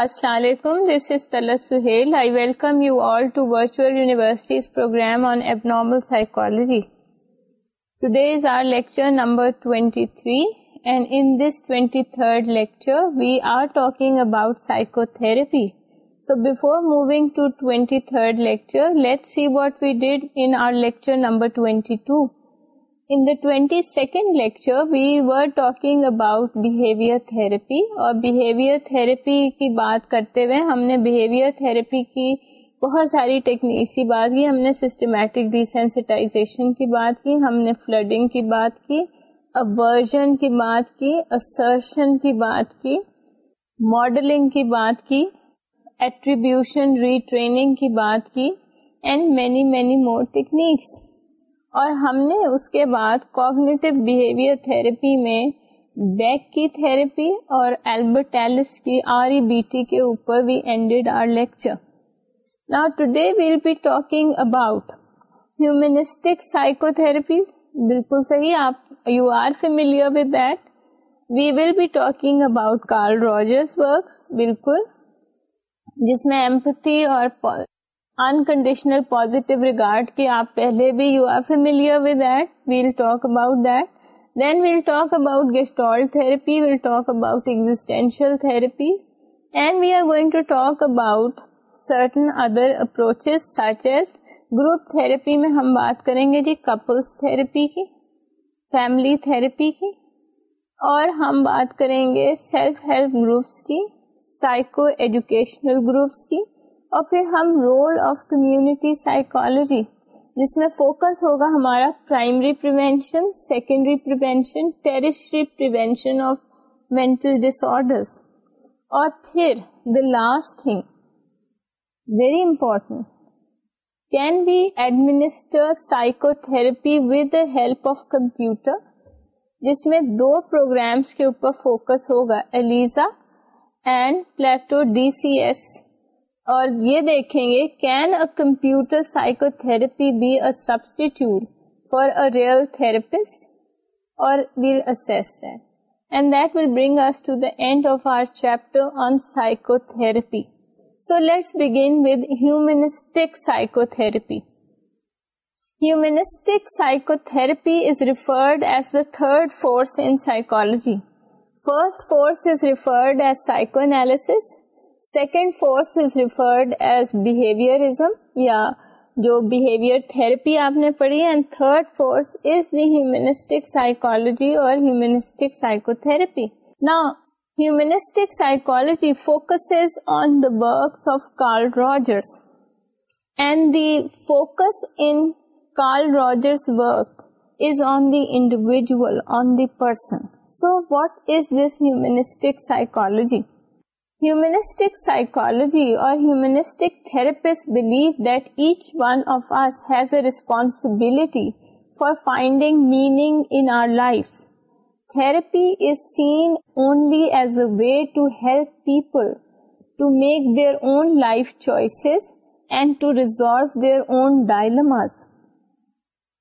السلام علیکم this is تلس Sohail I welcome you all to virtual universities normal psychology is our psychotherapy so before moving to in the 22nd lecture we were talking about behavior therapy اور behavior therapy کی بات کرتے ہوئے ہم نے behaviour therapy کی بہت ساری ٹیکنیکسی بات کی ہم نے سسٹمیٹک ڈیسینسٹائزیشن کی بات کی ہم نے فلڈنگ کی بات کی ابورژن کی بات کی اسرشن کی بات کی ماڈلنگ کی بات کی ایٹریبیوشن ریٹریننگ کی بات کی and many many more techniques اور ہم نے اس کے بعد کوگنیٹو بہیویئر تھراپی میں بیک کی تھراپی اور البرٹ ایلس کی آر ای بی ٹی کے اوپر وی اینڈیڈ آر لیکچر نا today we'll be talking about humanistic psychotherapies بالکل صحیح آپ you are familiar with that we will be talking about Carl Rogers works بالکل جس میں ایمپتھی اور ان کنڈیشنل پازیٹیو ریگارڈ کہ آپ پہلے بھی you are familiar wait we'll talk about we'll talk about گیسٹالپی we'll talk about existential therapy and we are going to talk about certain other approaches سرچز group therapy میں ہم بات کریں گے جی کپلس تھیراپی کی فیملی تھیراپی کی اور ہم بات کریں گے سیلف ہیلپ گروپس کی سائیکو ایجوکیشنل گروپس کی اور پھر ہم رول آف کمیونٹی سائیکولوجی جس میں فوکس ہوگا ہمارا secondary prevention tertiary prevention of mental disorders اور پھر the last thing very important can be administer psychotherapy with the help of computer جس میں دو پروگرامس کے اوپر فوکس ہوگا Eliza and Plato D C S اور یہ دیکھیں گے can a computer psychotherapy be a substitute for a real therapist اور well assess that and that will bring us to the end of our chapter on psychotherapy so let's begin with humanistic psychotherapy humanistic psychotherapy is referred as the third force in psychology First force is referred as psychoanalysis, second force is referred as behaviourism یا جو behaviour therapy آپ نے پڑھی and third force is the humanistic psychology اور humanistic psychotherapy نا humanistic psychology focus on the works of Carl Rogers and the focus in Carl Rogers work is on the individual, on the person. So what is this humanistic psychology? Humanistic psychology or humanistic therapists believe that each one of us has a responsibility for finding meaning in our life. Therapy is seen only as a way to help people to make their own life choices and to resolve their own dilemmas.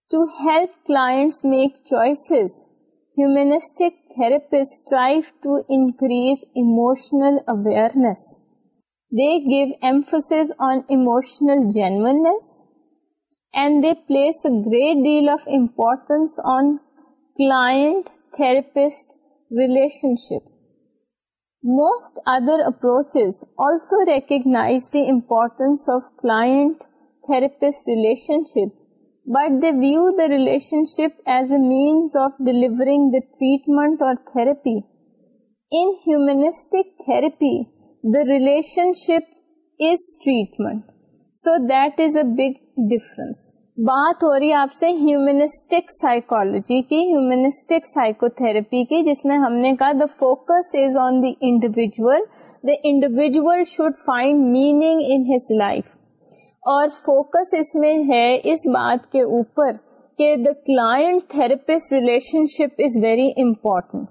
To help clients make choices, humanistic Therapists strive to increase emotional awareness. They give emphasis on emotional genuineness, and they place a great deal of importance on client-therapist relationship. Most other approaches also recognize the importance of client-therapist relationship but they view the relationship as a means of the the treatment اور In in humanistic the the relationship is treatment so that is a big difference بات ہو رہی آپ سے humanistic psychology کی humanistic psychotherapy کی جس میں ہم نے کہا the focus is on the individual the individual should find meaning in his life اور فوکس اس میں ہے اس بات کے اوپر کہ the client therapist relationship is very important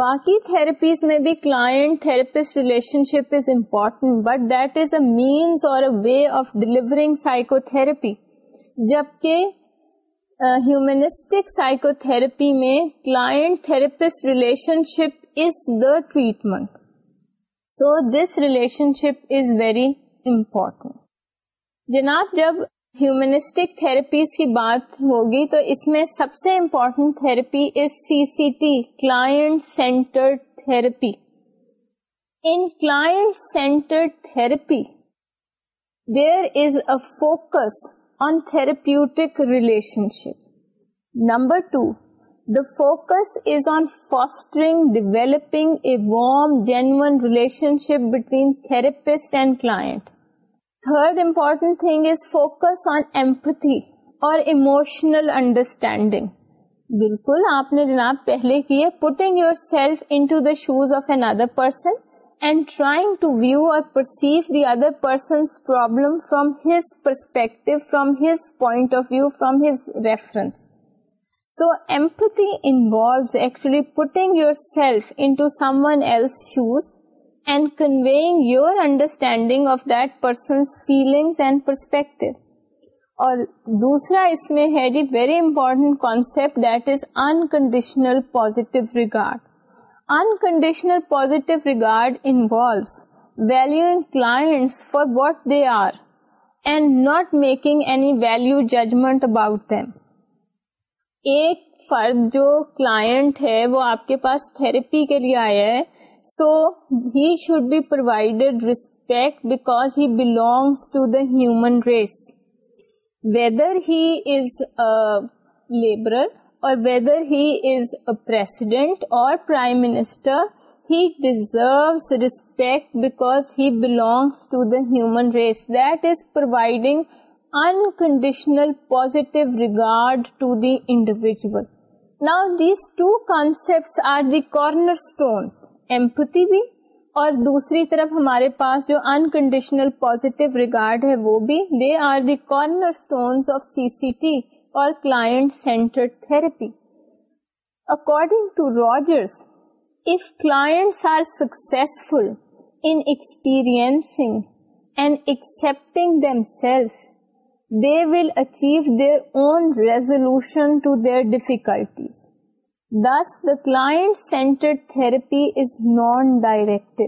باقی تھراپیز میں بھی client therapist relationship is important but that is a means or a way of delivering psychotherapy جبکہ ہیومنسٹک سائیکو تھراپی میں client therapist relationship is the treatment so this relationship is very important جناب جب humanistic therapies کی بات ہوگی تو اس میں سب سے important therapy is C C T client centre therapy in client centre therapy there is a focus on therapeutic relationship number two the focus is on fostering developing a warm genuine relationship between and and third important thing is focus on empathy اور emotional understanding بالکل آپ نے جناب پہلے کیے ہے putting yourself into the shoes of another person and trying to view or perceive the other person's problem from his perspective from his point of view from his reference so empathy involves actually putting yourself into someone else shoes and your understanding of that ہے جی So he should be provided respect because he belongs to the human race. Whether he is a laborer or whether he is a president or prime minister, he deserves respect because he belongs to the human race. That is providing unconditional positive regard to the individual. Now these two concepts are the cornerstones empathy بھی اور دوسری طرف ہمارے پاس جو unconditional positive regard ہے وہ بھی they are the corner stones of C C T اور client centre therapy according to Rogers if class are successful in experience and accepting themselves they will achieve their own resolution to their difficulties client centre therapy is non directive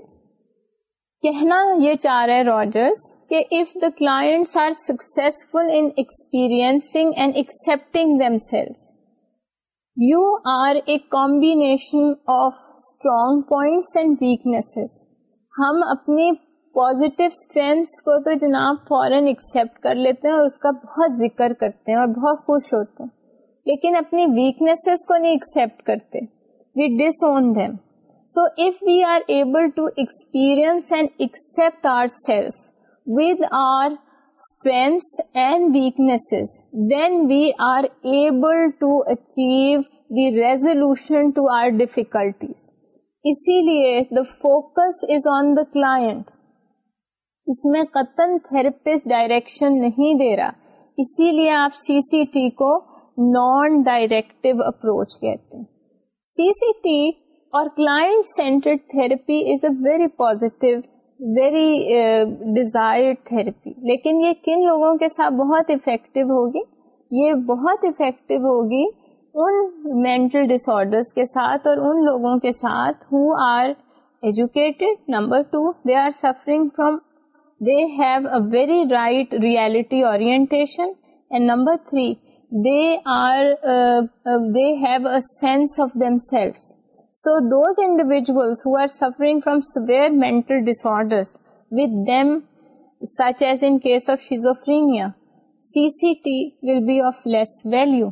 کہنا یہ چاہ رہے Rogers کہ if the client are successful in experience and accepting themselves you are a combination of strong points and weaknesses ہم اپنی positive strengths کو تو جناب فوراً ایکسیپٹ کر لیتے ہیں اور اس کا بہت ذکر کرتے ہیں اور بہت خوش ہوتے ہیں لیکن اپنی ویکنیسز کو نہیں ایکسپٹ کرتے we disown them so if we are able to experience and accept our self with our strengths and weaknesses then we are able to achieve the resolution to our difficulties اسی لیے the focus is on the client اس میں قطن therapist direction نہیں دے رہا اسی لیے آپ سی سی ٹی کو نان ڈائریکٹو اپروچ کہتے ہیں سی سی ٹی اور client centred therapy is a very very Dzire therapy لیکن یہ کن لوگوں کے ساتھ بہت افیکٹو ہوگی یہ بہت افیکٹو ہوگی ان مینٹل ڈسارڈر کے ساتھ اور ان لوگوں کے ساتھ who are educated number two they are suffering from they have a very right reality اور سینسم cell so those انڈیویژلسرٹلیا C C T will be of less value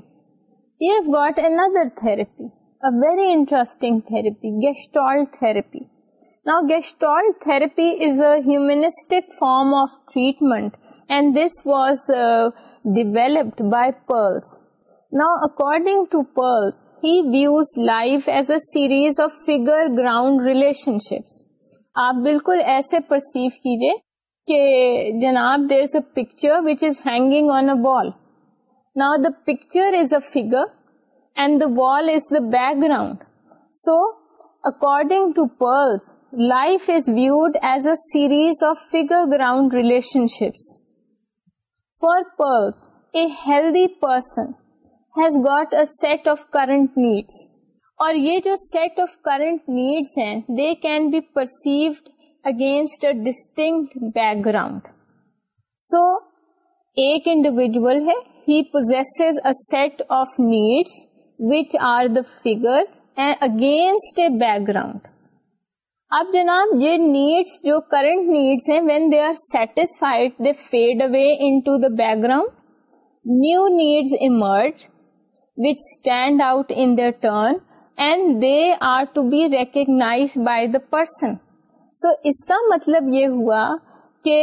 got another therapy و very interesting therapy گیسٹرال therapy now گیسٹرپی is اےک form of treatment and this was developed by Perls now according to Perls he views life as a series of figure ground relationships آپ بالکل ایسے perceive کیجیے کہ جناب there is a picture which is hanging on a wall now the picture is a figure and the wall is the background so according to Perls life is viewed as a series of figure ground relationships for Perls a healthy person has got a set of current needs اور یہ جو set of current needs ہیں they can be perceived against distinct back ground so ایک individual ہے he possesses a set of needs which are the figure against a background اب جناب یہ needs جو کرنٹ نیڈس ہیں when they are satisfied they fade away into the background new needs emerge which stand out in the turn and they are to be recognised by the person so اس کا مطلب یہ ہوا کہ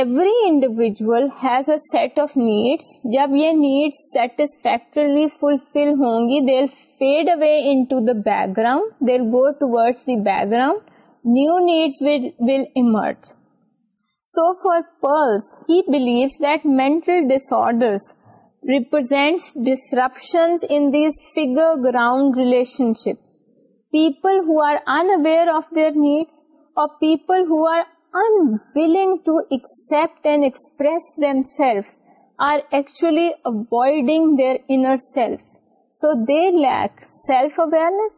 every individual has a set of needs جب یہ needs satisfactorily fulfil ہوں گی they fade away background there go to the background new needs will emerge so for Perls he believes that میں people who are انگ to accept and express them self are actually avoiding their انس so they lack self awareness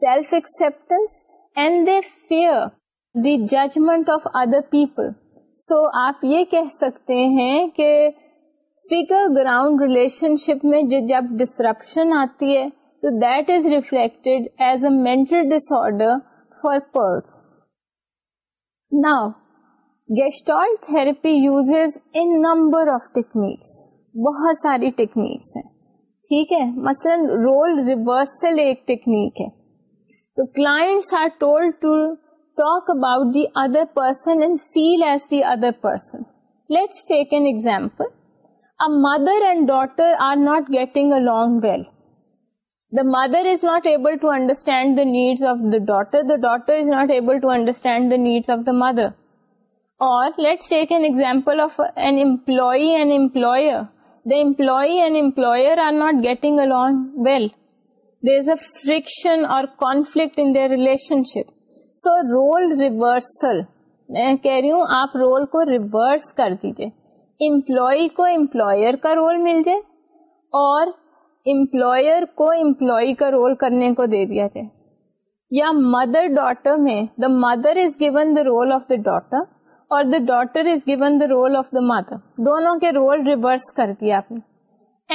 self acceptance and they fear the judgement of other people so آپ یہ کہہ سکتے ہیں کہ فیل گراؤنڈ ریلیشن شپ میں جب ڈسکرپشن آتی ہے تو that is reflected as a mental disorder for Perls now gestalt therapy uses an number of techniques بہت ساری ٹیکنیکس ہیں ٹھیک ہے مثلاً رول ریورسل ایک ٹیکنیک ہے تو class to talk about the other person and feel as the other person let's take an example a mother and daughter are not getting along well the mother is not able to the the needs of the daughter the daughter is not able to understand needs of the mother اور let's take an example of an employee and employer the employee and employer are not getting along well there a friction اور conflict in the relationship so role reversal میں کہہ رہی ہوں آپ role کو reverse کر دیجیے employee کو امپلائر کا رول مل جائے اور امپلوئر کو امپلائی کا رول کرنے کو دے دیا جائے یا مدر ڈاٹر میں the mother is given the role of the daughter اور the daughter is given the role of the mother دونوں کے رول ریورس کر دیا آپ نے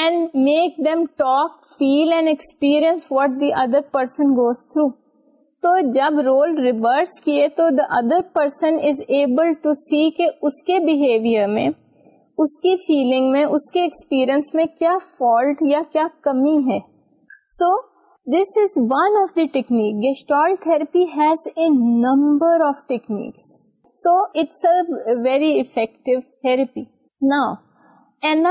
and make them talk feel and experience what the other person goes through تو جب role reverse کیے تو the other person is able to see اس کے بہیویئر میں اس کی فیلنگ میں اس کے ایکسپیرئنس میں کیا فالٹ یا کیا کمی ہے so this is one of the technique gestalt has a number of techniques so it's a very effective therapy نا این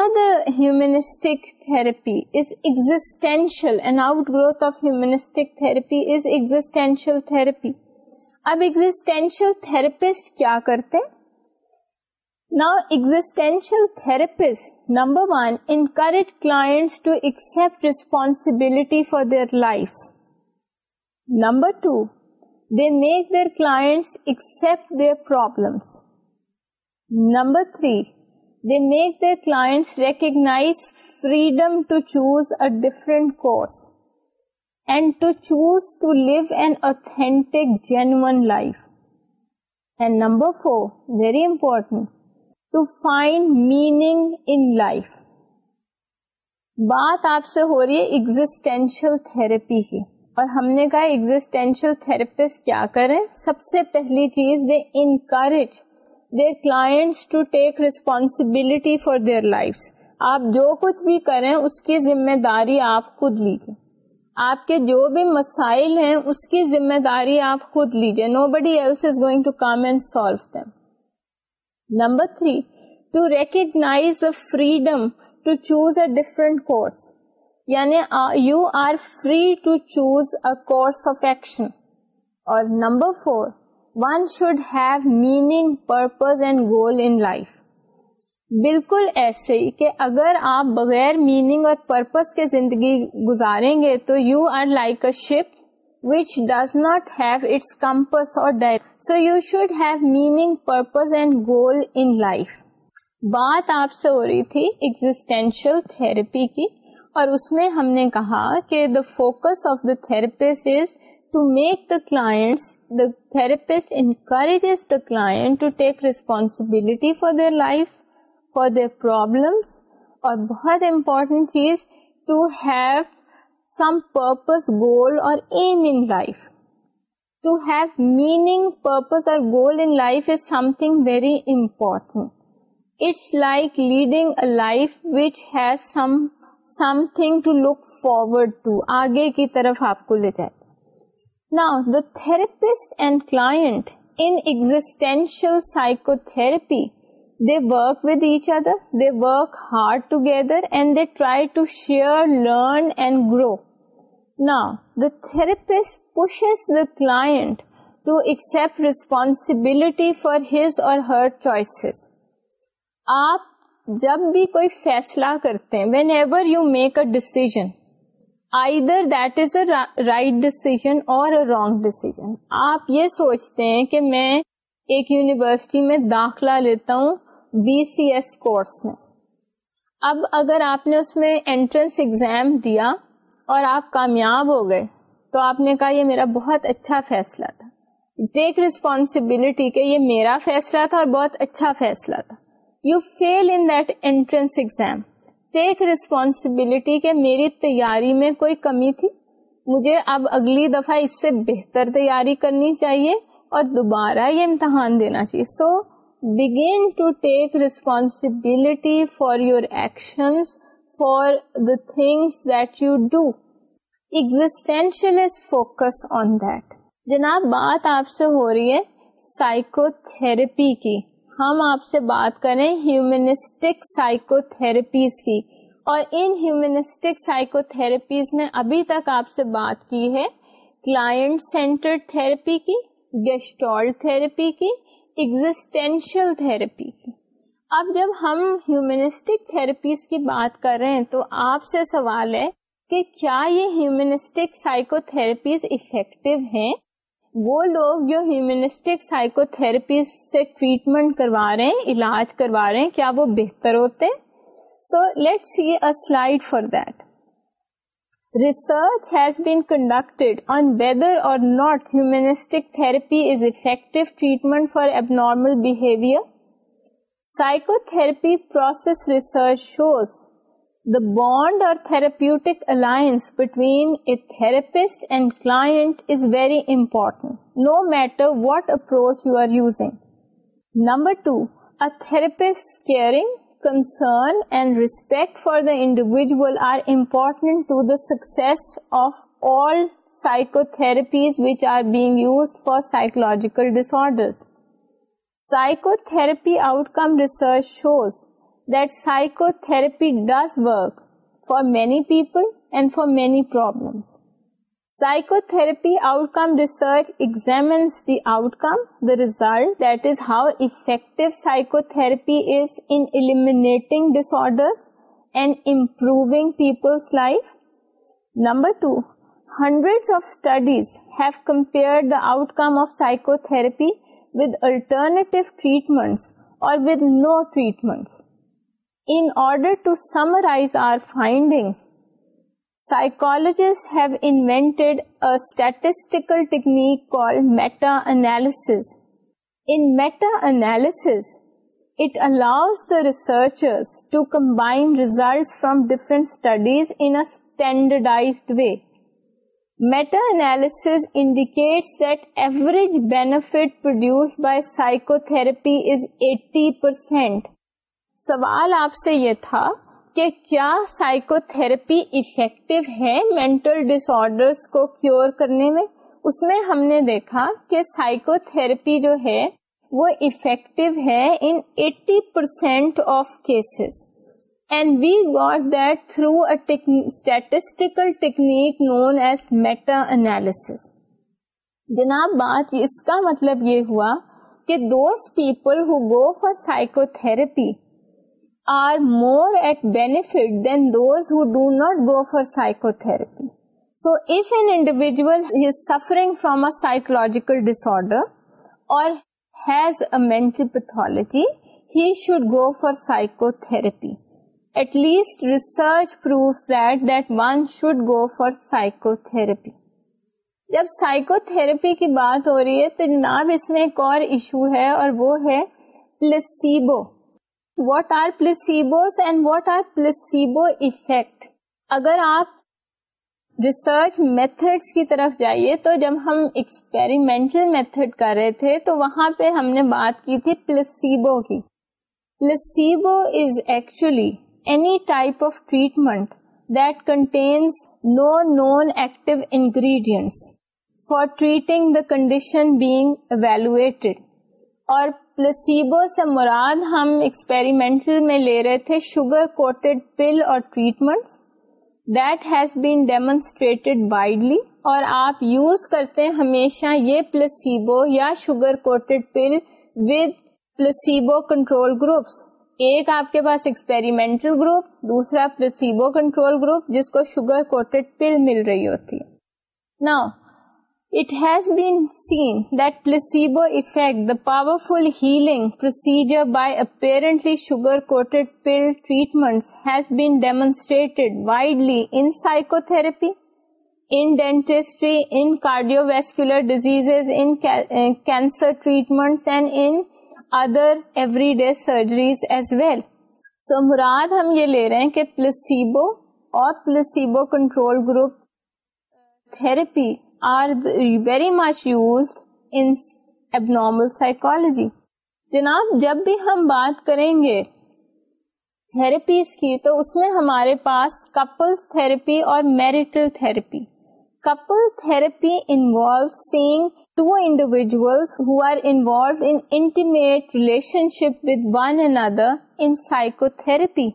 دنسٹک therapy is existential growth of humanistic therapy is existential therapy اب existential therapist کیا کرتے نا existential therapist number one encourage clients to accept responsibility for their life number two make their clients accept their problems number three they make their clients recognise to choose a different course and to choose to live an authentic جین life number four very important to find meaning in life بات آپ سے ہو رہی ہے existential therapy کی اور ہم نے کہا ایگزٹینشیل تھراپسٹ کیا کریں سب سے پہلی چیز they encourage they responsibility for their life آپ جو کچھ بھی کریں اس کی ذمہ داری آپ خود لیجیے آپ کے جو بھی مسائل ہیں اس کی ذمہ داری آپ خود لیجیے nobody else is going to come and solve them number three to the freedom to choose a different course یعنی you are free to choose course of action اور number four one should have meaning purpose and goal in life بالکل ایسے ہی کہ اگر آپ بغیر meaning اور purpose کے زندگی گزاریں گے تو you are like a ship which does not have its or اور so you should have meaning purpose and goal in life بات آپ سے ہو رہی تھی ایگزٹینشیل therapy کی اور اس میں ہم نے کہا کہ the focus of the therapist is to make the clients the therapist encourages the client to take responsibility for their life for their problems اور بہت امپورٹنٹ چیز to have some purpose goal اور aim in life to have meaning purpose اور goal in life is something very important it's like leading a life which has some some تھو ل forward to آگے کی طرف آپ کو لے جائے نا the therapist and clients in existential psychotherapy they work with each other they work hard together and they try to share learn and grow نہ دا تھرپسٹ پوشیز و client to accept responsibility for his or her choices آپ جب بھی کوئی فیصلہ کرتے ہیں whenever you make a decision I there that is a right decision or wrong decision آپ یہ سوچتے ہیں کہ میں ایک یونیورسٹی میں داخلہ لیتا ہوں بی سی ایس کورس میں اب اگر آپ نے اس میں انٹرنس ایگزام دیا اور آپ کامیاب ہو گئے تو آپ نے کہا یہ میرا بہت اچھا فیصلہ تھا ٹیک ریسپانسبلٹی کہ یہ میرا فیصلہ تھا اور بہت اچھا فیصلہ تھا you feel in that entrance exam take responsibility کہ میری تیاری میں کوئی کمی تھی مجھے اب اگلی دفعہ اس سے بہتر تیاری کرنی چاہیے اور دوبارہ یہ امتحان دینا چاہیے so begin to take responsibility for your action for the things that you do existential is focus on that جناب بات آپ سے ہو رہی ہے سائیکو تھراپی کی ہم آپ سے بات کریں ہیومنسٹک سائیکو تھراپیز کی اور ان ہیومنسٹک سائیکو تھراپیز میں ابھی تک آپ سے بات کی ہے کلائنٹ سینٹر تھراپی کی گیسٹول تھراپی کی ایگزٹینشیل تھراپی کی اب جب ہم ہیومنسٹک تھراپیز کی بات کر رہے ہیں تو آپ سے سوال ہے کہ کیا یہ ہیومنسٹک سائیکو تھراپیز افیکٹو ہیں وہ لوگ جو ہیومنسٹک سائیکو تھراپی سے ٹریٹمنٹ کروا رہے ہیں علاج کروا رہے ہیں کیا وہ بہتر ہوتے so let see a slide for that research has been conducted on whether or not humanistic therapy is effective treatment for abnormal behaviour psychotherapy process research shows بانونڈ اور سائکولوجیکل ڈیسرڈروپی outcome research shows that psychotherapy does work for many people and for many problems. Psychotherapy outcome research examines the outcome, the result, that is how effective psychotherapy is in eliminating disorders and improving people's life. Number 2, hundreds of studies have compared the outcome of psychotherapy with alternative treatments or with no treatments. Just ہیوٹیڈیکل ٹیکنیکاؤز the researcher result from different studies انٹینڈرڈائزڈ way meta analysis indicate that average benefit produced by psychotherapy is eighty percent سوال آپ سے یہ تھا کہ کیا سائیکو تھراپی افیکٹو ہے مینٹل ڈس آرڈرس کو کیور کرنے میں اس میں ہم نے دیکھا کہ سائیکو تھراپی جو ہے وہ افیکٹو ہے in eighty percent of cases and we got that through statistical technique known as meta analysis جناب بات اس کا مطلب یہ ہوا کہ those people who go for psychotherapy are more at benefit than those who do not go for psychotherapy so if an individual from a psychological disorder اور has Amin pathology he should go for psychotherapy at least research proof that that one should go for psychotherapy جب psychotherapy کی بات ہو رہی ہے تو ناب اس میں ایک اور ایشو ہے اور وہ ہے placebo what are placebos and what are placebo اگر آپ ریسرچ میتھڈس کی طرف جائیے تو جب ہم ایکسپیریمنٹل میتھڈ کر رہے تھے تو وہاں پہ ہم نے بات کی تھی پلسیبو کی placebo is actually any type of treatment that contains no known active ingredients for treating the condition being evaluated اور پلسیبو سے مراد ہم ایکسپیریمنٹل میں لے رہے تھے شوگر کوٹڈ پل اور treatment that has been demonstrated widely اور آپ یوز کرتے ہیں ہمیشہ یہ پلسیبو یا sugar coated pill with placebo control groups ایک آپ کے پاس ایکسپیریمنٹل گروپ دوسرا پلسیبو کنٹرول گروپ جس کو شوگر کوٹڈ پل مل رہی ہوتی ہے نا it has placebo افیکٹل healing پروسیجرپی in ڈینٹسولر disease in cancer treatment and in other every day surgeries as well so مراد ہم یہ لے رہے ہیں کہ پلیسیبو اور placebo control group therapy very much use انائکولوجی جناب جب بھی ہم بات کریں گے تھراپیز کی تو اس میں ہمارے پاس کپل تھراپی اور میرے therapy couple therapy involve saying two individual who are involve intimate relationship with one and other in psychotherapy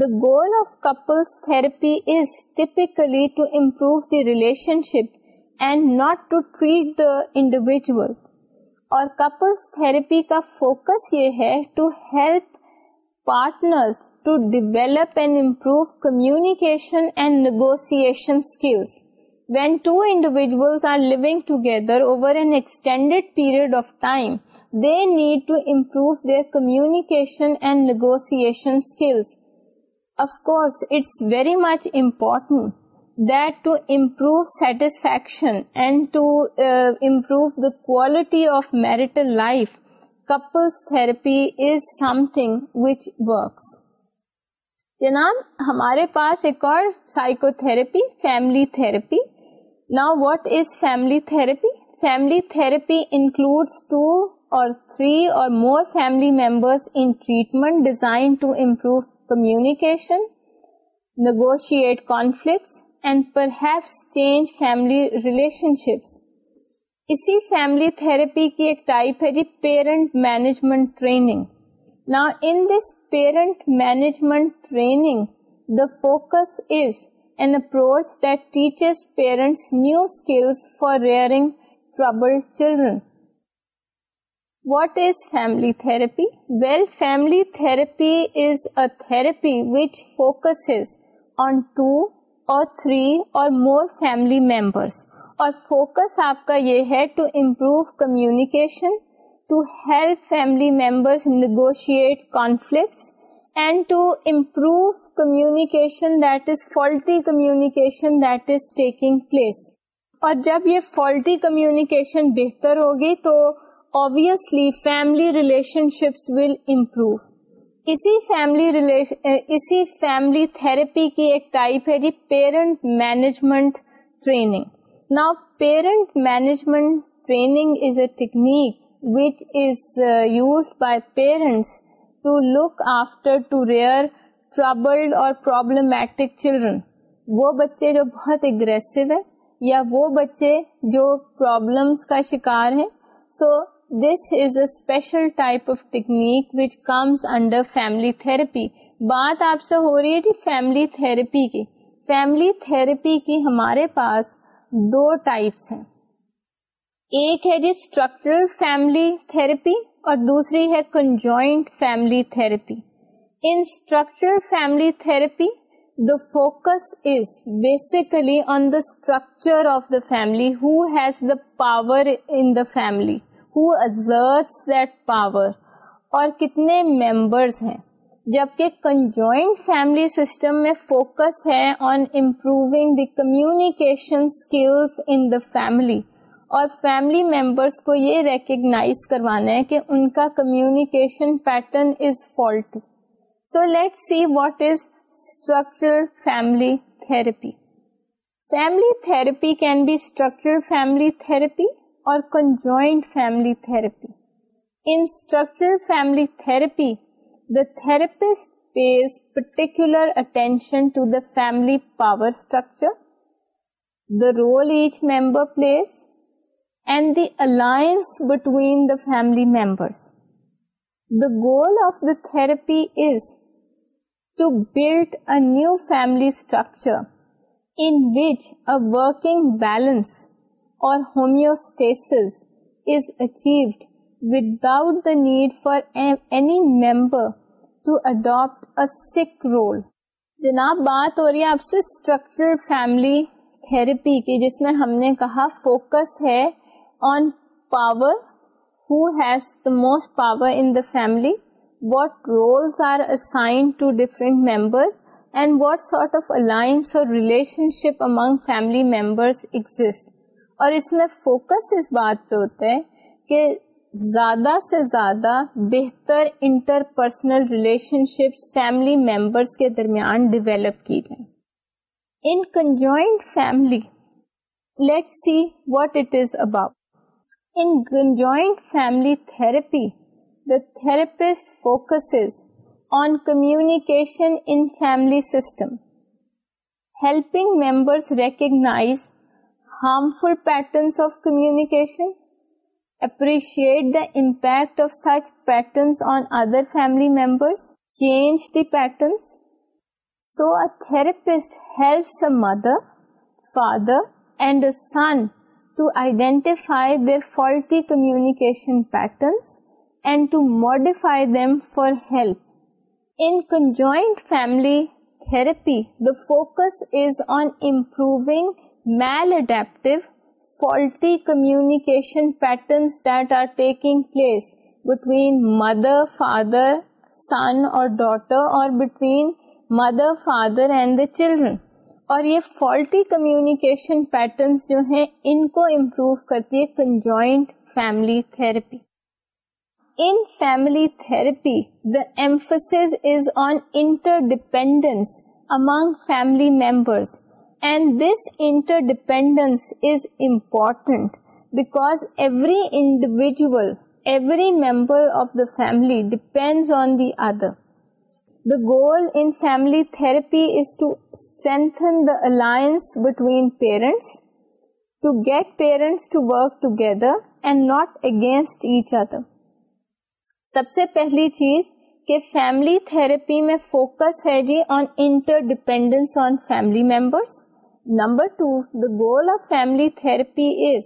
the goal of couples therapy is typically to improve the relationship and not to treat the individual اور couples therapy کا focus یہ ہے to help to and improve communication and negotiation skills when two are together over an extended period of time they need to improve their communication and negotiation skills of course very much important that to improve uh, improve the quality of marital life, couples therapy is something which works. جناب ہمارے پاس ایک اور psychotherapy family therapy نا what is family therapy family therapy includes two or three or more family members in treatment designed to improve communication negotiate conflicts family therapy کی ایک type ہے جی parent management parent management the approach this parents new skills for rearing trouble children what is family therapy well family therapy is a تھے which focus or three or more family members اور focus آپ کا یہ ہے to improve communication to help family members negotiate conflicts and to improve communication that is faulty communication that is taking place اور جب یہ faulty communication بہتر ہوگی تو obviously family relationships will improve اسی فیملی ریلیشن اسی family therapy کی ایک ٹائپ ہے جی پیرنٹ مینجمنٹ ٹریننگ نا parent management training is a technique which is use by parents to look after to rear troubled اور problematic children وہ بچے جو بہت اگریسو ہے یا وہ بچے جو پرابلمس کا شکار ہیں so this is a technique وڈر family therapy بات آپ سے ہو رہی ہے جی فیملی تھراپی کی فیملی تھراپی کی ہمارے پاس دو ٹائپس ہیں ایک ہے جی اسٹرکچرل فیملی تھراپی اور دوسری ہے conjoint family therapy in structural family therapy the focus is basically on the structure of the family who has the power in the family اور کتنے ممبرس ہیں جبکہ کنجوائنٹ فیملی سسٹم میں focus ہے on improving the communication skills in the family اور family members کو یہ recognise کروانا ہے کہ ان کا communication pattern is faulty so let see what is structure family therapy family therapy can be structure family therapy or conjoined family therapy. In structured family therapy, the therapist pays particular attention to the family power structure, the role each member plays, and the alliance between the family members. The goal of the therapy is to build a new family structure in which a working balance or homeostasis is achieved without the need for any member to adopt a sick role. جناب بات ہو رہی ہے آپ سے structure family therapy کی جس میں ہم نے کہا فوکس ہے on power who has the most power in the family what roles are assign to different members and what sort of alliance اور relationship among family members exist اور اس میں فوکس اس بات پہ ہوتا ہے کہ زیادہ سے زیادہ بہتر interpersonal relationships family members کے درمیان ڈیویلپ کی گئی what it is about in conjoint family therapy the therapist focus on communication in family system helping members recognise harmful patterns of communication, appreciate the impact of such patterns on other family members, change the patterns. So a therapist helps a mother, father and a son to identify their faulty communication patterns and to modify them for help. In conjoined family therapy, the focus is on improving maladaptive faulty communication patterns that are taking place between mother father son اور daughter اور between mother father and the children اور یہ faulty communication patterns جو ہیں ان کو improve کرتی ہے conjoint family therapy in family therapy the emphasis is on interdependence among family members and this interdependence is because every every every every member of the family on on the other the goal in family is is to the the alliance between parents to get parents to work together and not against each other سب سے پہلی چیز کہ family therapy میں focus ہے جی on interdependence on family members number two the goal of family therapy is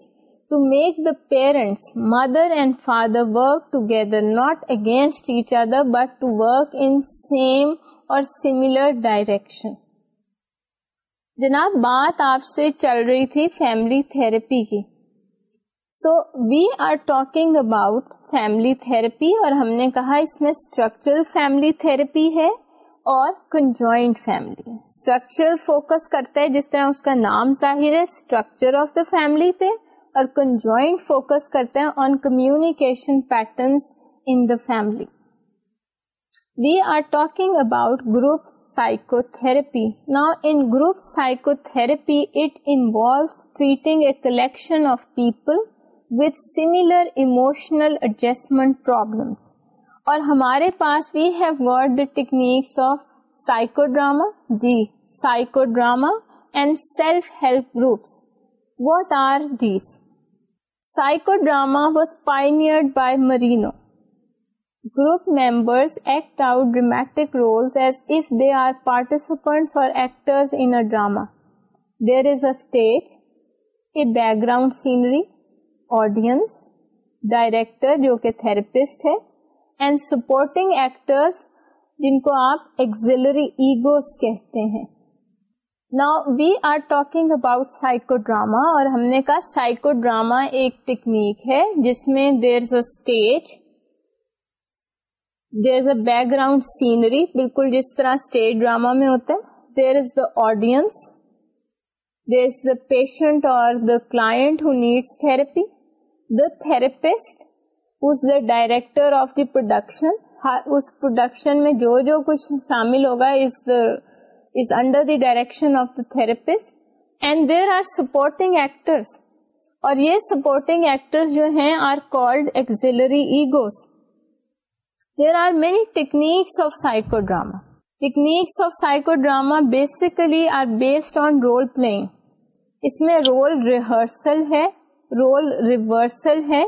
to make the parents mother and father work together not against each other but to work in similar direction جناب بات آپ سے چل رہی تھی family therapy کی so we are talking about family therapy اور ہم نے کہا اس میں اسٹرکچرل فیملی تھرپی ہے اور کنجوائنٹ فیملی اسٹرکچر فوکس کرتا ہے جس طرح اس کا نام ظاہر ہے اسٹرکچر آف دا فیملی پہ اور کنجوائنٹ فوکس کرتا ہے on communication patterns in the family we are talking about group psychotherapy نا in group psychotherapy it involves treating a collection of people with similar emotional adjustment problems. اور ہمارے پاس we have word the techniques of psychodrama جی psychodrama and self help groups what are these psychodrama was by Moreno group members act out as role they are participant or actors drama there is a a background scenery audience director جو کہ therapist ہے and supporting actors جن کو آپ auxiliary egos کہتے ہیں نا we are talking about psychodrama اور ہم نے کہا سائیکو ڈراما ایک ٹیکنیک ہے جس میں there is a stage there is a background scenery بالکل جس طرح اسٹیج ڈراما میں ہوتا ہے there is the audience there is the patient اور the client who needs therapy the therapist director of the production اس production میں جو جو کچھ شامل ہوگا direction of the therapist and there are supporting اور یہ سپورٹنگ ایکٹر جو ہیں آر کولڈ ایک egos there are many techniques of psychodrama techniques of psychodrama basically are based on role play اس میں رول ریہرسل ہے role reversal ہے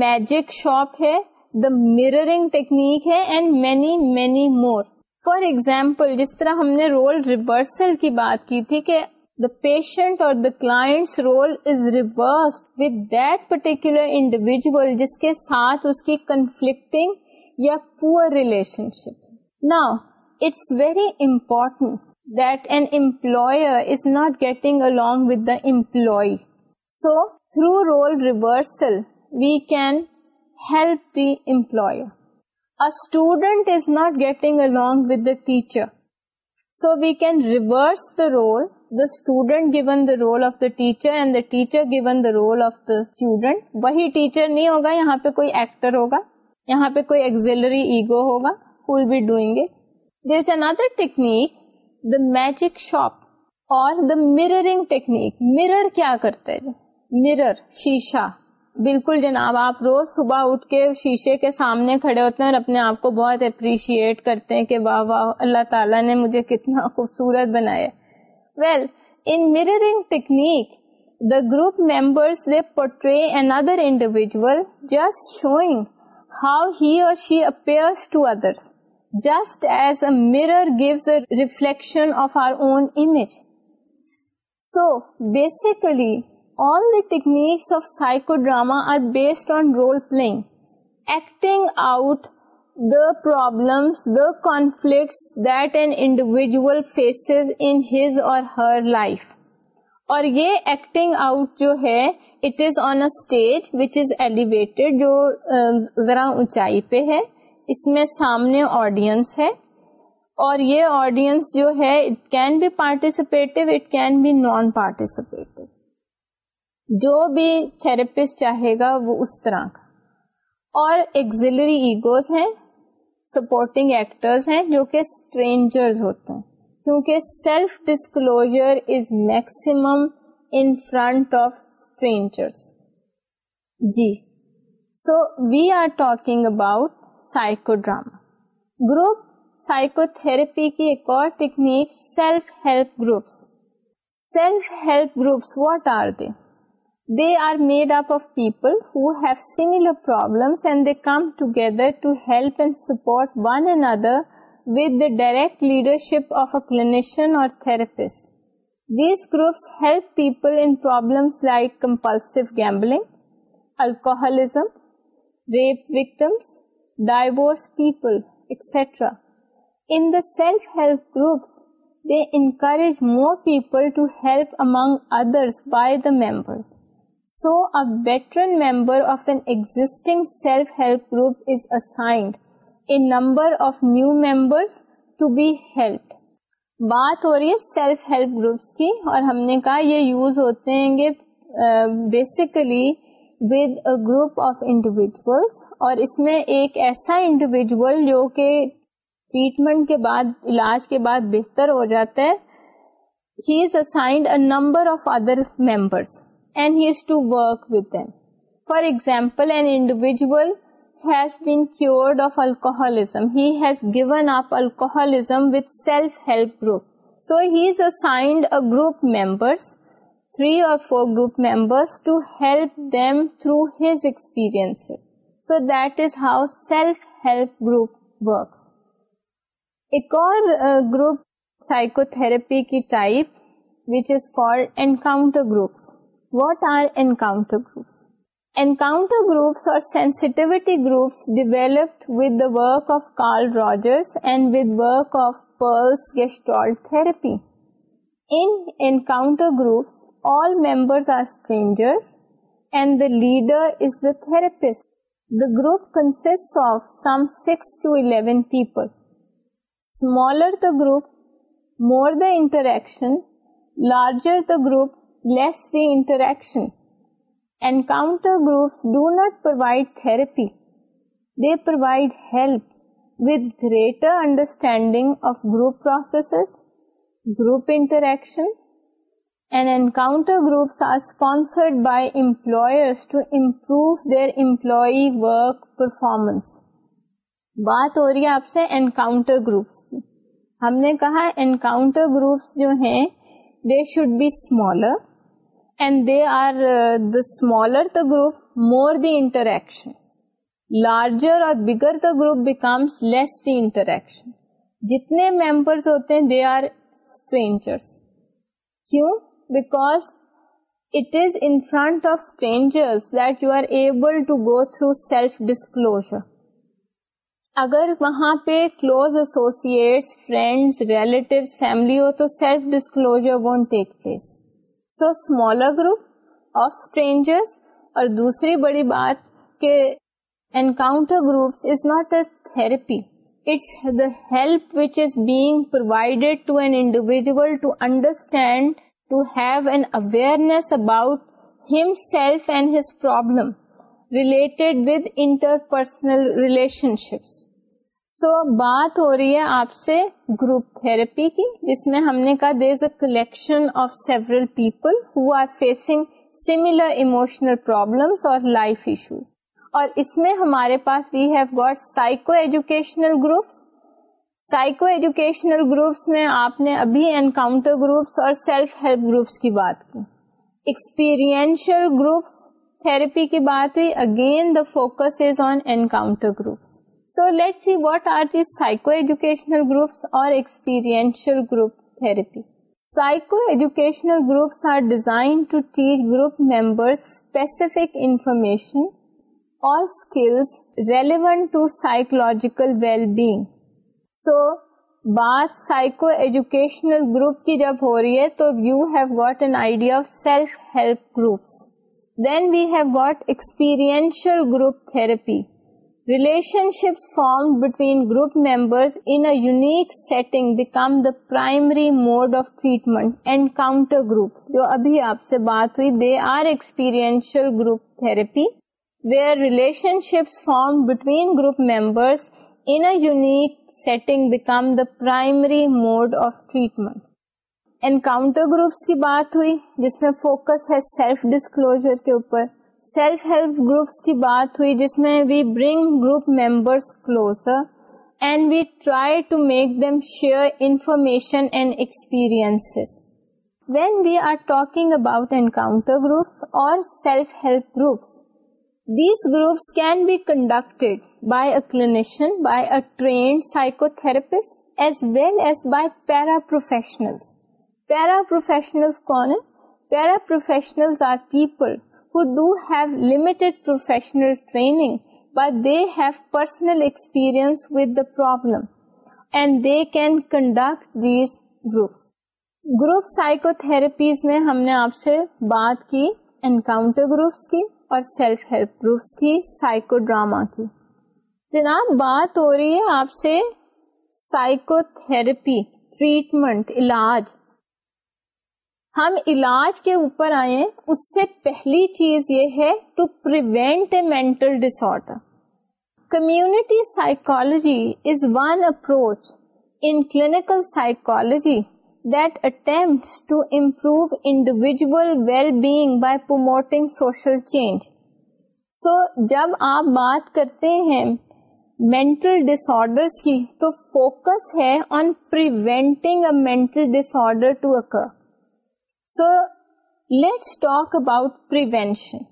magic shop ہے دا مررنگ ٹیکنیک ہے and many many more for example جس طرح ہم نے رول ریورسل کی بات کی تھی کہ دا پیشنٹ اور the client role is reverse that particular individual جس کے ساتھ اس کی کنفلکٹنگ یا پور ریلیشن شپ نا it's very important that an employer is not getting along with the employee so through role reversal we can help the employing so we can reverse the role the student given the role of the teacher اینڈر given the role of the student وہی teacher نہیں ہوگا یہاں پہ کوئی actor ہوگا یہاں پہ کوئی ایکزلری ایگو ہوگا doing a the technique magic shop اور مررنگ ٹیکنیک مرر کیا کرتے مرر شیشا بالکل جناب آپ روز صبح اٹھ کے شیشے کے سامنے کھڑے ہوتے ہیں اور اپنے آپ کو بہت اپریشیٹ کرتے ہیں کہ واہ واہ اللہ تعالیٰ نے مجھے کتنا خوبصورت بنایا well in mirroring technique the group member portray another individual just showing how he or she to just as a mirror gives reflection of our own image so basically all the techniques of psychodrama are based on role-playing, acting out the problems, the conflicts that an individual faces in his or her life. اور یہ acting out جو ہے it is on a stage which is elevated جو um, ذرا اونچائی پہ ہے اس میں سامنے آڈینس ہے اور یہ آڈینس جو ہے it can be participative it can be non participative جو بھی تھراپسٹ چاہے گا وہ اس طرح کا اور ایگزلری ایگوز ہیں ہیں سپورٹنگ ایکٹرز جو کہ اسٹرینجرز ہوتے ہیں کیونکہ self disclosure is maximum in front of strangers جی so we are talking about psychodrama group psychotherapy کی ایک اور technique self help groups self help groups what are they They are made up of people who have similar problems and they come together to help and support one another with the direct leadership of a clinician or therapist. These groups help people in problems like compulsive gambling, alcoholism, rape victims, divorced people, etc. In the self-help groups, they encourage more people to help among others by the members. So a veteran member of an existing self help group is assigned a number of new members to be helped. بات ہو رہی ہے self help groups کی اور ہم نے کہا یہ یوز ہوتے ہیں گے basically with group of individuals اور اس میں ایک ایسا انڈیویجول جو کہ ٹریٹمنٹ کے بعد علاج کے بعد بہتر ہو جاتا ہے he is assigned a number of other members and he is to work with them. For example, an individual has been cured of alcoholism. He has given up alcoholism with self-help group. So he is assigned a group members, 3 or 4 group members, to help them through his experiences. So that is how self-help group works. एक और uh, group psychotherapy की type which is called encounter groups. What are encounter groups? Encounter groups or sensitivity groups developed with the work of Carl Rogers and with work of Pearl's Gestalt therapy. In encounter groups, all members are strangers and the leader is the therapist. The group consists of some 6 to 11 people. Smaller the group, more the interaction, larger the group, less interaction encounter groups do not therapy. They they help help with greater understanding of group processes group interaction and encounter groups are by by employers improve their employee work performance بات ہو رہی ہے آپ سے encounter groups کی ہم نے کہا انکاؤنٹر گروپس جو ہیں they should be smaller and they are the smaller the group more the interaction larger اور bigger the group becomes less the interaction جتنے ممبرس ہوتے ہیں they are strangers because it is in front of stranger to go through self disclosure اگر وہاں پہ close associates friends relative family ہو تو self disclosure won't take place so smaller group of strangers اور دوسری بڑی بات کہ encounter group is not a therapy it's the help which is being provided to an individual to understand to have an awareness about himself and his problem related with interpersonal relationships so so, بات ہو رہی ہے آپ سے group therapy کی جس میں ہم نے کہا there is a collection of several people who are facing similar emotional problems اور لائف ایشوز اور اس میں ہمارے پاس we have got psychoeducational groups psychoeducational groups میں آپ نے ابھی انکاؤنٹر گروپس اور سیلف ہیلپ گروپس کی بات کی ایکسپیرئنشل گروپس تھراپی کی بات ہوئی again the focus is on encounter groups so let see what are the psychoeducational groups اور جب ہو رہی ہے تو you have got an idea of self help groups then we have got experiential group therapy relation between group members انٹنگ become the primary mode of treatment encounter groups جو ابھی آپ سے بات ہوئی they are experiential group therapy relationships form between group members انٹنگ become the primary mode of treatment encounter groups کی بات ہوئی جس میں فوکس ہے سیلف ڈسکلوزر کے اوپر سیلف ہیلپ گروپس کی بات ہوئی جس میں we bring group members closer and we try to make them share information and experience when we are talking about encounter groups اور self help groups these groups can be conducted by a clinician by a trained psychotherapist as well as by paraprofessional paraprofessional کون ہے paraprofessional are people group psychotherapies میں ہم نے آپ سے بات کی encounter groups کی اور سیلف ہیلپ گروپس کی سائیکو ڈراما کی جناب بات ہو رہی ہے آپ سے سائیکو تھراپی ٹریٹمنٹ علاج ہم علاج کے اوپر آئیں اس سے پہلی چیز یہ ہے to prevent a mental disorder community psychology is one approach in clinical that attempt to improve individual well being by promoting social change so جب آپ بات کرتے ہیں مینٹل ڈسر کی تو فوکس ہے on preventing a mental disorder to occur So let's talk about prevention.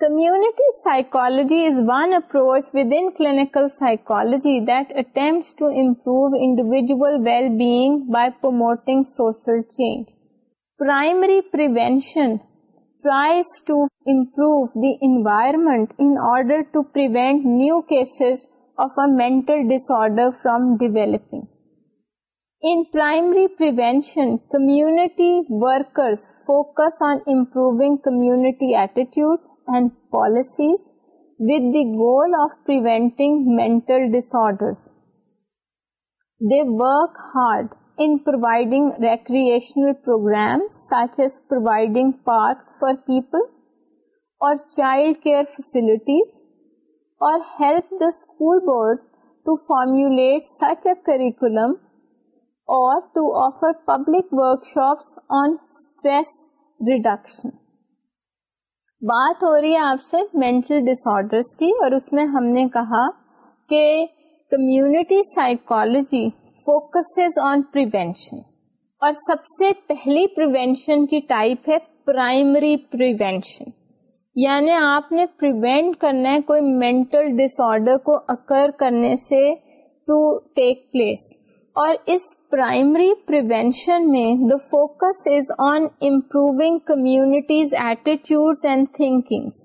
Community psychology is one approach within clinical psychology that attempts to improve individual well-being by promoting social change. Primary prevention tries to improve the environment in order to prevent new cases of a mental disorder from developing. In primary prevention, community workers focus on improving community attitudes and policies with the goal of preventing mental disorders. They work hard in providing recreational programs such as providing parks for people or child care facilities, or help the school board to formulate such a curriculum public workshops on stress reduction بات ہو رہی ہے آپ سے mental کی اور اس میں ہم نے کہا کہ community psychology focus on prevention اور سب سے پہلی پروینشن کی ٹائپ ہے پرائمری یعنی آپ نے نےٹ کرنا ہے کوئی مینٹل ڈس آڈر کو اکر کرنے سے ٹو ٹیک پلیس اور اس پرائمری پریونشن میں the focus is on improving communities attitude and thinking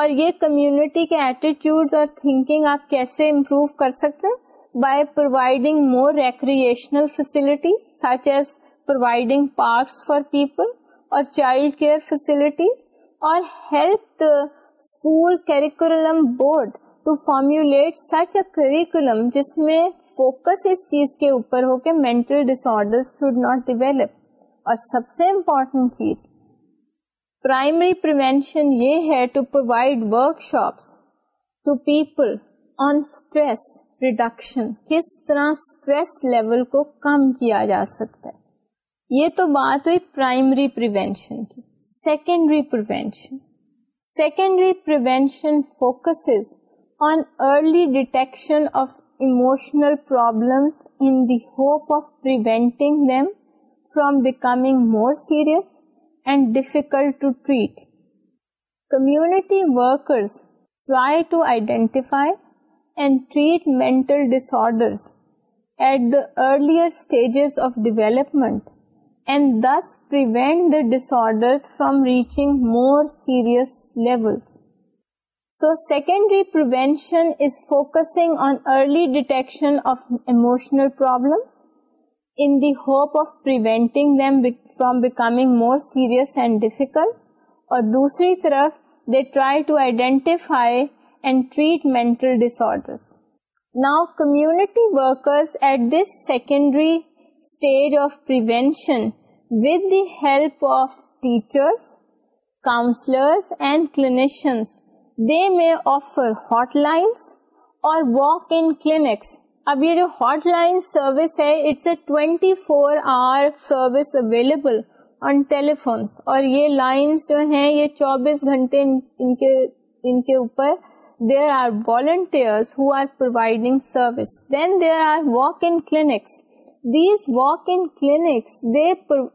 اور یہ کمیونٹی کے ایٹیٹیوڈ اور تھنکنگ آپ کیسے امپروو کر سکتے ہیں by providing more recreational facilities such as providing parks for people اور چائلڈ کیئر فیسلٹیز اور health school curriculum board to formulate such a curriculum جس میں فوکس اس چیز کے اوپر ہو کہ mental disorder should not develop اور سب سے امپورٹنٹ چیز پرائمری پروینشن یہ ہے to provide workshops to people on stress reduction کس طرح اسٹریس لیول کو کم کیا جا سکتا ہے یہ تو بات ہوئی پرائمری پروینشن کی secondary prevention secondary prevention focuses on early detection of emotional problems in the hope of preventing them from becoming more serious and difficult to treat. Community workers try to identify and treat mental disorders at the earlier stages of development and thus prevent the disorders from reaching more serious levels. So secondary prevention is focusing on early detection of emotional problems in the hope of preventing them from becoming more serious and difficult. Or doosri taraf, they try to identify and treat mental disorders. Now, community workers at this secondary stage of prevention, with the help of teachers, counselors and clinicians, میں یہ چوبیس گھنٹے there are providing service then there are walk these walk they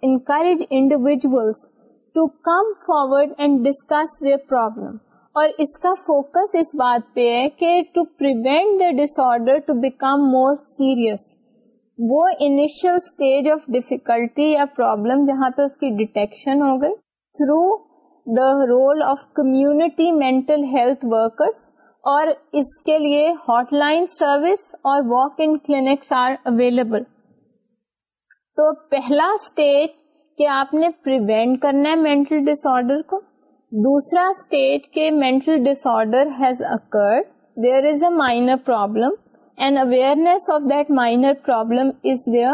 encourage individuals to come forward and discuss problem اور اس کا focus اس بات پہ ہے کہ to prevent the disorder to become more serious وہ اسٹیج آف ڈیفیکلٹی یا پرابلم جہاں پہ اس کی ڈیٹیکشن ہو گئی through the role of community mental health workers اور اس کے لیے ہاٹ لائن سروس اور walk in clinics are available تو پہلا اسٹیج کہ آپ نے پریوینٹ کرنا ہے مینٹل ڈس آرڈر کو دوسرا اسٹیٹ کے mental disorder has occur there is a minor problem and awareness of that minor problem is there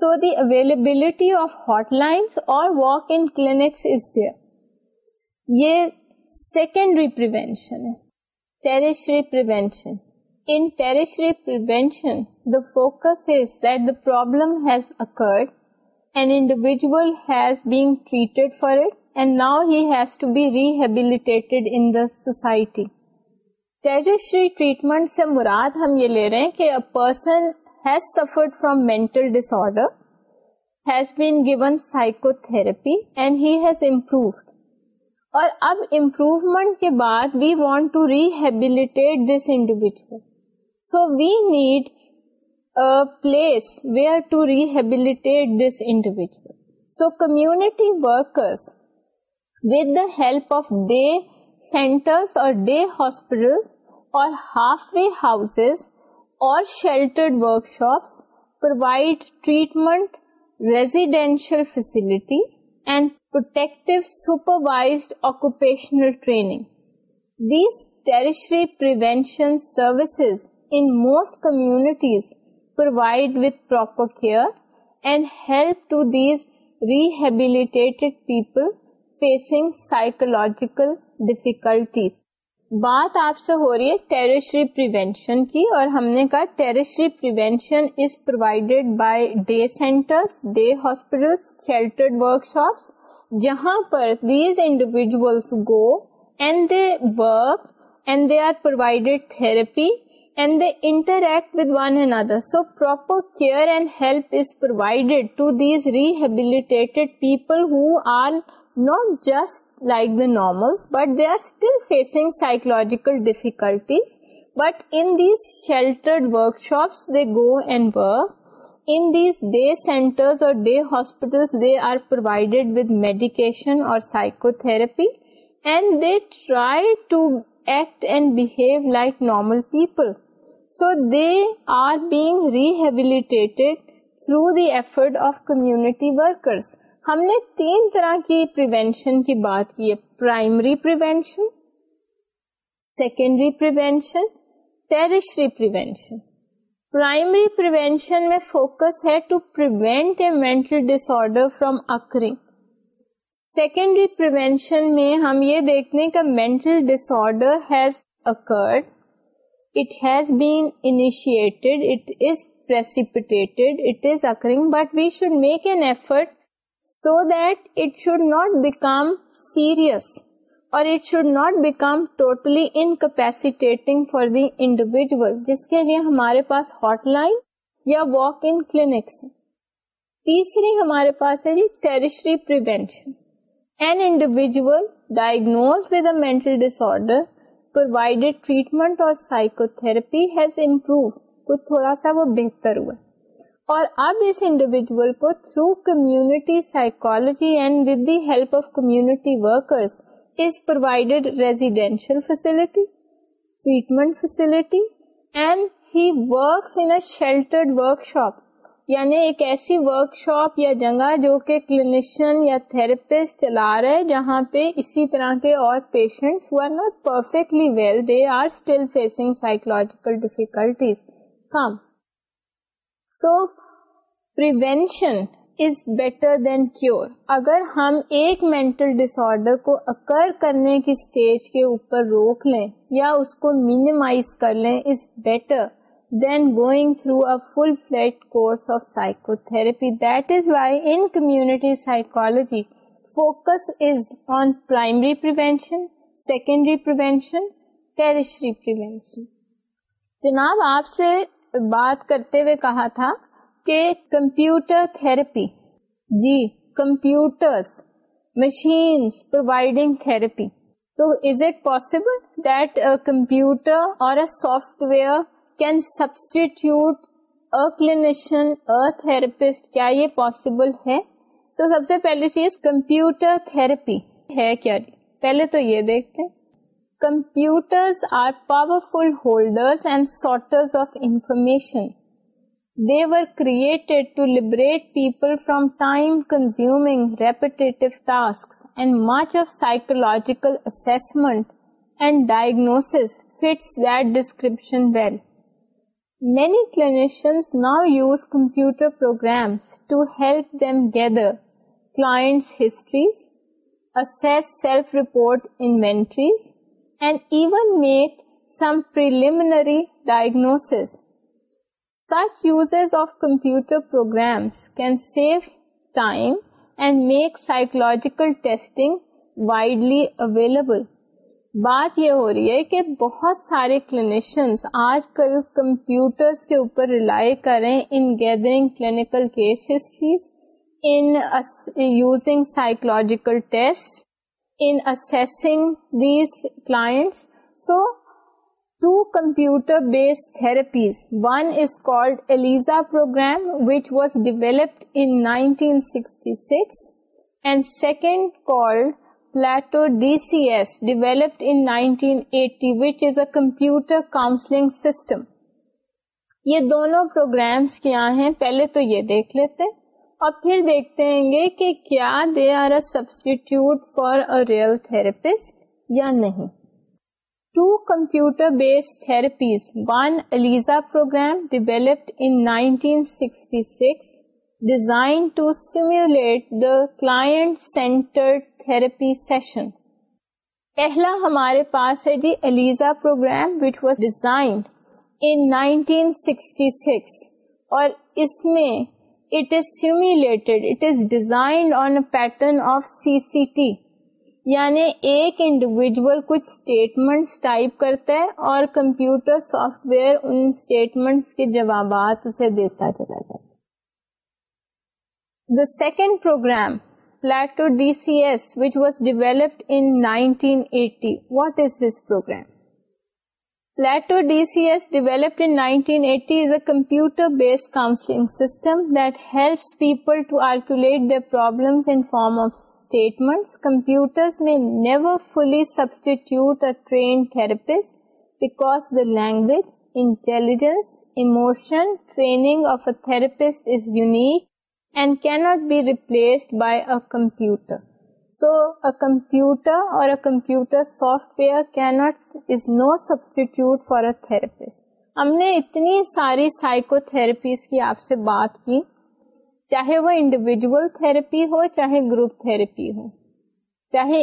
so the availability of hot lines اور walk in clinics is there یہ secondary prevention ہے tertiary prevention in tertiary prevention the focus is that the problem has occurred and individual has been treated for it and now has to be rehabilitated society treatment سے مراد ہم یہ لے رہے ڈسرو therapy and has improved اور اب امپرووٹ کے بعد we want to rehabilitate this individual so we need place we are to rehabilitate this individual so community worker with the help of day centres اور فیسنگ سائیکولوجیکل ڈیفیکلٹیز بات آپ سے ہو رہی ہے ٹیرشری ٹیرشری پریونشن پریونشن کی اور ہم نے کہا is is provided provided provided by day day hospital sheltered work work جہاں پر these these individuals go and and and and they they they are are therapy interact with one so proper care help to rehabilitated people ہو نا just like the normal but they are still facing psychological difficulties but shelter go اینڈرسپرائیڈیڈ with medication and they try to act اینڈیو like normal people so they are been rehabilitated through the ایفرمٹی workers ہم نے تین طرح کی prevention کی بات کی ہے primary prevention secondary prevention tertiary prevention primary prevention میں فوکس ہے to prevent a mental disorder from occurring secondary prevention میں ہم یہ دیکھنے کا mental disorder has occurred it has been initiated it is precipitated it is occurring but we should make an effort so that it should not become serious اور تیسری ہمارے پاس ہے سائکو تھراپیز امپرو کچھ تھوڑا سا وہ بہتر ہوا اور اب اس انڈیویجل کو through community psychology and with the help of community workers is provided residential facility treatment facility and he works in sheltered workshop یعنی ایک ایسی ورک شاپ یا جگہ جو کہ کلینیشین یا تھراپسٹ چلا رہے جہاں پہ اسی طرح کے اور patients who are not perfectly well they are still facing psychological difficulties come cure اگر ہم ایک مینٹل آرڈر کو لیں is better than going through full flat course of psychotherapy is why psychology focus is on tertiary سیکنڈریشنشن جناب آپ سے بات کرتے ہوئے کہا تھا کہ کمپیوٹر تھراپی جی کمپیوٹر تھراپی تو is it possible that computer اور software can substitute clinician a therapist کیا یہ پاسبل ہے تو سب سے پہلی چیز کمپیوٹر تھراپی ہے کیا جی؟ پہلے تو یہ دیکھتے Computers are powerful holders and sorters of information. They were created to liberate people from time-consuming, repetitive tasks, and much of psychological assessment and diagnosis fits that description well. Many clinicians now use computer programs to help them gather clients' histories, assess self-report inventories, diagnosis. Such such uses of computer programs can save time and make testing widely available بات یہ ہو رہی ہے کہ بہت سارے clinicians آج کل computer کے اوپر ریلائی کریں in gathering clinical case histories in using psychological test so to computer based therapies. One is called in nineteen sixty six and second 1966. Plato D C S DCS, in nineteen eighty which is a computer counselling system یہ دونوں programmes کیا ہیں پہلے تو یہ دیکھ لیتے ہیں اور پھر دیکھتے ہیں گے کہ کیا they are a for real therapist یا نہیں to computer base therapies one Eliza program in design to simulate the client centre therapy session پہلا ہمارے پاس ہے جی Eliza program which was designed in nineteen sixty six اور اس میں یعنی ایک انڈیویژل کچھ اسٹیٹمنٹس ٹائپ کرتا ہے اور کمپیوٹر سافٹ ویئر ان اسٹیٹمنٹس کے جوابات اسے دیتا چلا جواباتا the second program Plato D C S which was was develop aunty what is this program based counselling system that helps people to articulate per language intelligence emotion training of a therapist is unique and cannot be replaced by a computer So a computer اور a software can't is no substitute for a therapist. ہم نے اتنی ساری psycho therapies کی آپ سے بات کی چاہے وہ انڈیویجل تھراپی ہو چاہے گروپ تھراپی ہو چاہے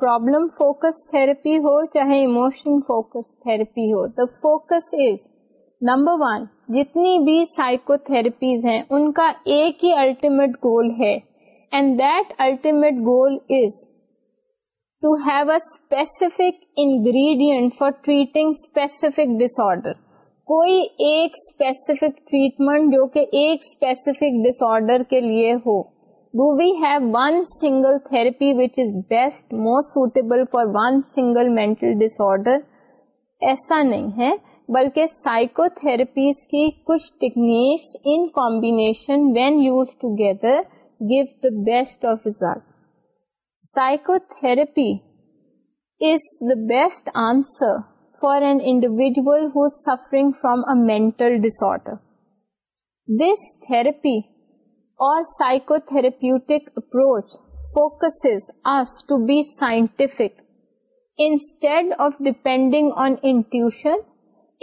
پرابلم فوکس تھراپی ہو چاہے اموشن فوکس تھراپی ہو the focus is number one جتنی بھی سائیکو تھراپیز ہیں ان کا ایک ہی الٹیمیٹ گول ہے and that ultimate goal is to have a specific ingredient for treating specific disorder. کوئی ایک اسپیسیفک ٹریٹمنٹ جو کہ ایک اسپیسیفک ڈس آرڈر کے لیے ہو do we have one single therapy which is best most suitable for one single mental disorder ایسا نہیں ہے بلکہ سائیکو تھراپیز کی کچھ techniques in combination when use together give the best of ریزالپی is the best answer for an individual who suffering from a mental disorder this therapy اور psychotherapeutic approach focus has to be scientific instead of depending on intuition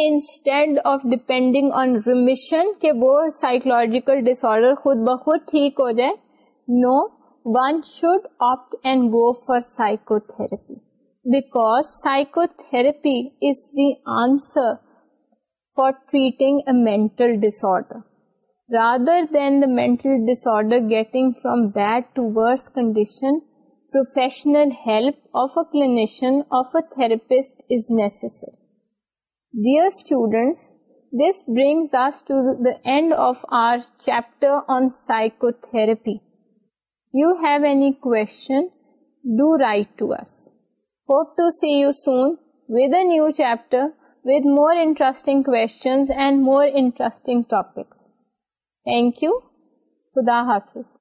instead of depending on remission کہ وہ psychological ڈس order خود بخود ٹھیک ہو جائے No, one should opt and go for psychotherapy, because psychotherapy is the answer for treating a mental disorder. Rather than the mental disorder getting from bad to worse condition, professional help of a clinician, of a therapist is necessary. Dear students, this brings us to the end of our chapter on psychotherapy. You have any question do write to us hope to see you soon with a new chapter with more interesting questions and more interesting topics thank you خدا حافظ